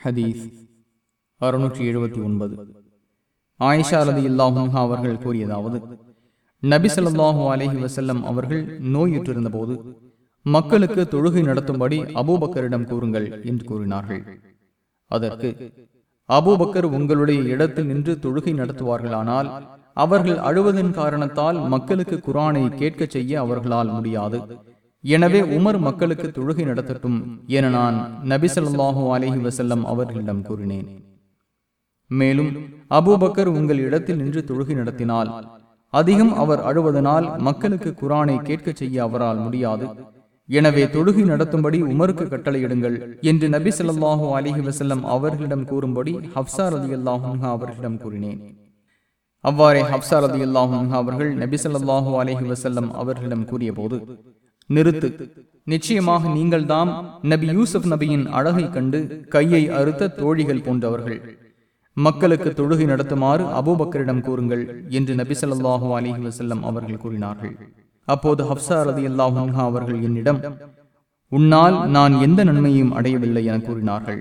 ஹதீஸ் அறுநூற்றி எழுபத்தி ஒன்பது. ஆயிஷா ரதி இல்லாஹும் அவர்கள் கூறியதாவது நபி ஸல்லல்லாஹு அலஹி வசல்லம் அவர்கள் நோயுற்றிருந்த போது மக்களுக்கு தொழுகை நடத்தும்படி அபூபக்கரிடம் கூறுங்கள் என்று கூறினார்கள். அதற்கு அபூபக்கர் உங்களுடைய இடத்தில் நின்று தொழுகை நடத்துவார்களானால் அவர்கள் அழுவதன் காரணத்தால் மக்களுக்கு குரானை கேட்கச் செய்ய அவர்களால் முடியாது. எனவே உமர் மக்களுக்கு தொழுகை நடத்தட்டும் என நான் நபி ஸல்லல்லாஹு அலைஹி வஸல்லம் அவர்களிடம் கூறினேன். மேலும் அபூபக்கர் உங்கள் இடத்தில் நின்று தொழுகை நடத்தினால் அதிகம் அவர் அழுவதனால் மக்களுக்கு குரானை கேட்கச் செய்ய அவரால் முடியாது. எனவே தொழுகை நடத்தும்படி உமருக்கு கட்டளையிடுங்கள் என்று நபி ஸல்லல்லாஹு அலைஹி வஸல்லம் அவர்களிடம் கூறும்படி ஹப்சா ரலியல்லாஹு அன்ஹா அவர்களிடம் கூறினேன். அவ்வாறே ஹப்சா ரலியல்லாஹு அன்ஹா அவர்கள் நபி ஸல்லல்லாஹு அலைஹி வஸல்லம் அவர்களிடம் கூறியபோது நிறுத்து. நிச்சயமாக நீங்கள்தாம் நபி யூசுப் நபியின் அழகை கண்டு கையை அறுத்த தோழிகள் போன்றவர்கள். மக்களுக்கு தொழுகை நடத்துமாறு அபூபக்கரிடம் கூறுங்கள் என்று நபி சொல்லாஹு அலிஹி வசல்லம் அவர்கள் கூறினார்கள். அப்போது ஹப்சா ரலியல்லாஹு அல்லாஹா அவர்கள் என்னிடம் உன்னால் நான் எந்த நன்மையும் அடையவில்லை என கூறினார்கள்.